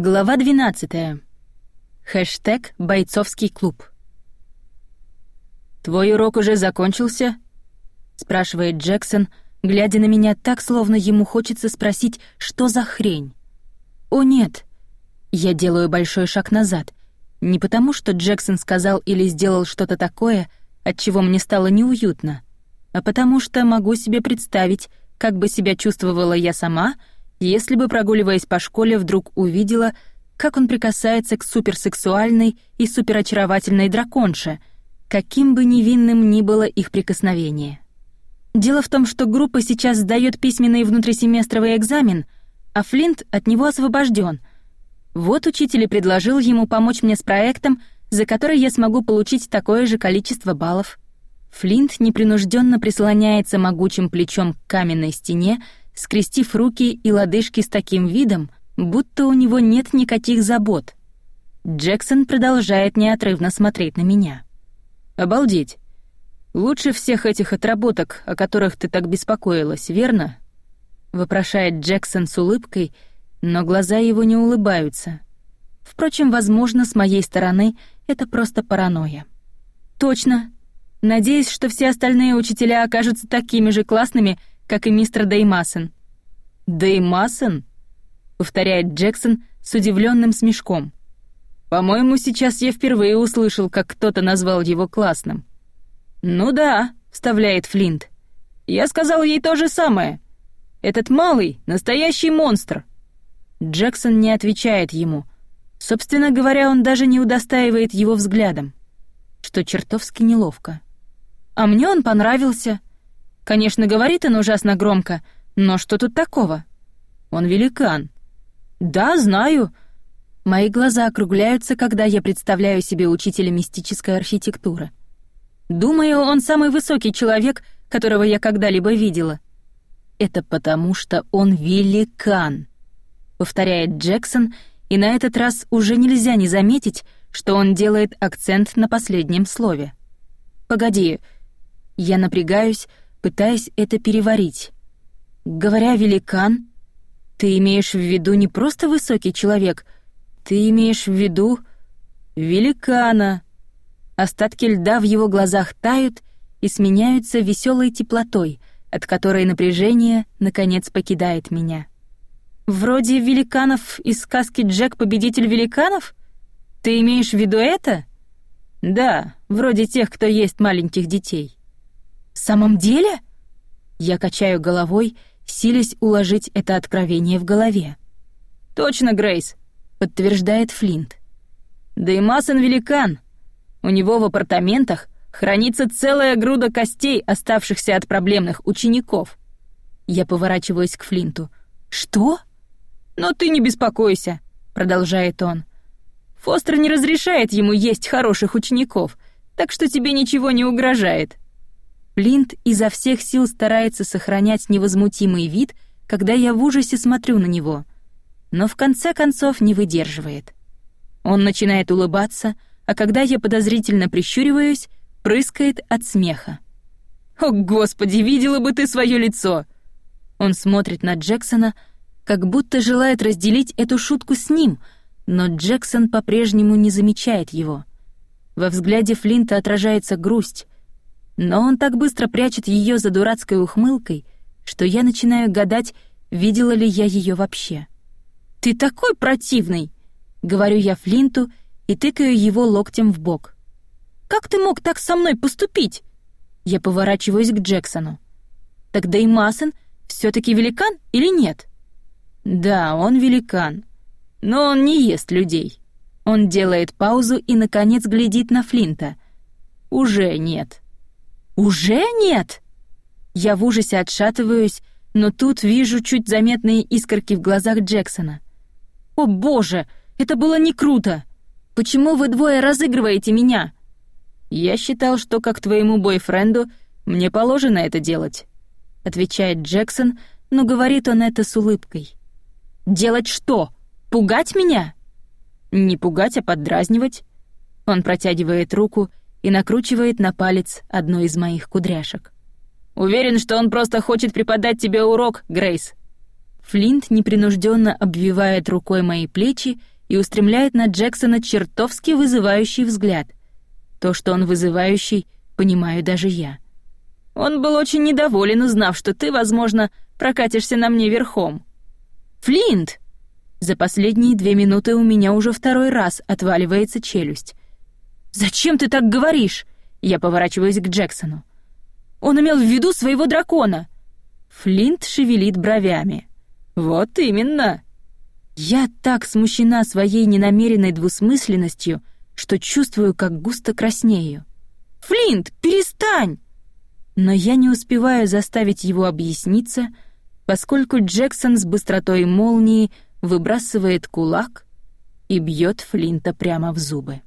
Глава 12. Хэштег «Бойцовский клуб». «Твой урок уже закончился?» — спрашивает Джексон, глядя на меня так, словно ему хочется спросить, что за хрень. «О, нет!» Я делаю большой шаг назад. Не потому, что Джексон сказал или сделал что-то такое, от чего мне стало неуютно, а потому что могу себе представить, как бы себя чувствовала я сама — если бы, прогуливаясь по школе, вдруг увидела, как он прикасается к суперсексуальной и суперочаровательной драконше, каким бы невинным ни было их прикосновение. Дело в том, что группа сейчас сдает письменный внутрисеместровый экзамен, а Флинт от него освобожден. Вот учитель и предложил ему помочь мне с проектом, за который я смогу получить такое же количество баллов. Флинт непринужденно прислоняется могучим плечом к каменной стене, скрестив руки и лодыжки с таким видом, будто у него нет никаких забот. Джексон продолжает неотрывно смотреть на меня. «Обалдеть! Лучше всех этих отработок, о которых ты так беспокоилась, верно?» Вопрошает Джексон с улыбкой, но глаза его не улыбаются. Впрочем, возможно, с моей стороны это просто паранойя. «Точно. Надеюсь, что все остальные учителя окажутся такими же классными, как и мистер Деймасон. «Деймасон?» — повторяет Джексон с удивленным смешком. «По-моему, сейчас я впервые услышал, как кто-то назвал его классным». «Ну да», — вставляет Флинт. «Я сказал ей то же самое. Этот малый — настоящий монстр». Джексон не отвечает ему. Собственно говоря, он даже не удостаивает его взглядом, что чертовски неловко. «А мне он понравился», Конечно, говорит он ужасно громко, но что тут такого? Он великан. Да, знаю. Мои глаза округляются, когда я представляю себе учителя мистической архитектуры. Думаю, он самый высокий человек, которого я когда-либо видела. Это потому, что он великан, повторяет Джексон, и на этот раз уже нельзя не заметить, что он делает акцент на последнем слове. Погоди. Я напрягаюсь, пытаясь это переварить. Говоря «великан», ты имеешь в виду не просто высокий человек, ты имеешь в виду великана. Остатки льда в его глазах тают и сменяются веселой теплотой, от которой напряжение, наконец, покидает меня. Вроде великанов из сказки «Джек — победитель великанов»? Ты имеешь в виду это? Да, вроде тех, кто есть маленьких детей. «В самом деле?» Я качаю головой, силясь уложить это откровение в голове. «Точно, Грейс», — подтверждает Флинт. «Да и Масон великан. У него в апартаментах хранится целая груда костей, оставшихся от проблемных учеников». Я поворачиваюсь к Флинту. «Что?» «Но ты не беспокойся», — продолжает он. «Фостер не разрешает ему есть хороших учеников, так что тебе ничего не угрожает». Плинт изо всех сил старается сохранять невозмутимый вид, когда я в ужасе смотрю на него, но в конце концов не выдерживает. Он начинает улыбаться, а когда я подозрительно прищуриваюсь, прыскает от смеха. «О, Господи, видела бы ты свое лицо!» Он смотрит на Джексона, как будто желает разделить эту шутку с ним, но Джексон по-прежнему не замечает его. Во взгляде Флинта отражается грусть, но он так быстро прячет ее за дурацкой ухмылкой, что я начинаю гадать, видела ли я ее вообще. «Ты такой противный!» — говорю я Флинту и тыкаю его локтем в бок. «Как ты мог так со мной поступить?» Я поворачиваюсь к Джексону. «Тогда и Масон все-таки великан или нет?» «Да, он великан, но он не ест людей». Он делает паузу и, наконец, глядит на Флинта. «Уже нет». «Уже нет?» Я в ужасе отшатываюсь, но тут вижу чуть заметные искорки в глазах Джексона. «О боже, это было не круто! Почему вы двое разыгрываете меня?» «Я считал, что как твоему бойфренду мне положено это делать», — отвечает Джексон, но говорит он это с улыбкой. «Делать что? Пугать меня?» «Не пугать, а поддразнивать». Он протягивает руку и накручивает на палец одну из моих кудряшек. «Уверен, что он просто хочет преподать тебе урок, Грейс». Флинт непринужденно обвивает рукой мои плечи и устремляет на Джексона чертовски вызывающий взгляд. То, что он вызывающий, понимаю даже я. Он был очень недоволен, узнав, что ты, возможно, прокатишься на мне верхом. «Флинт!» За последние две минуты у меня уже второй раз отваливается челюсть. «Зачем ты так говоришь?» Я поворачиваюсь к Джексону. «Он имел в виду своего дракона!» Флинт шевелит бровями. «Вот именно!» Я так смущена своей ненамеренной двусмысленностью, что чувствую, как густо краснею. «Флинт, перестань!» Но я не успеваю заставить его объясниться, поскольку Джексон с быстротой молнии выбрасывает кулак и бьет Флинта прямо в зубы.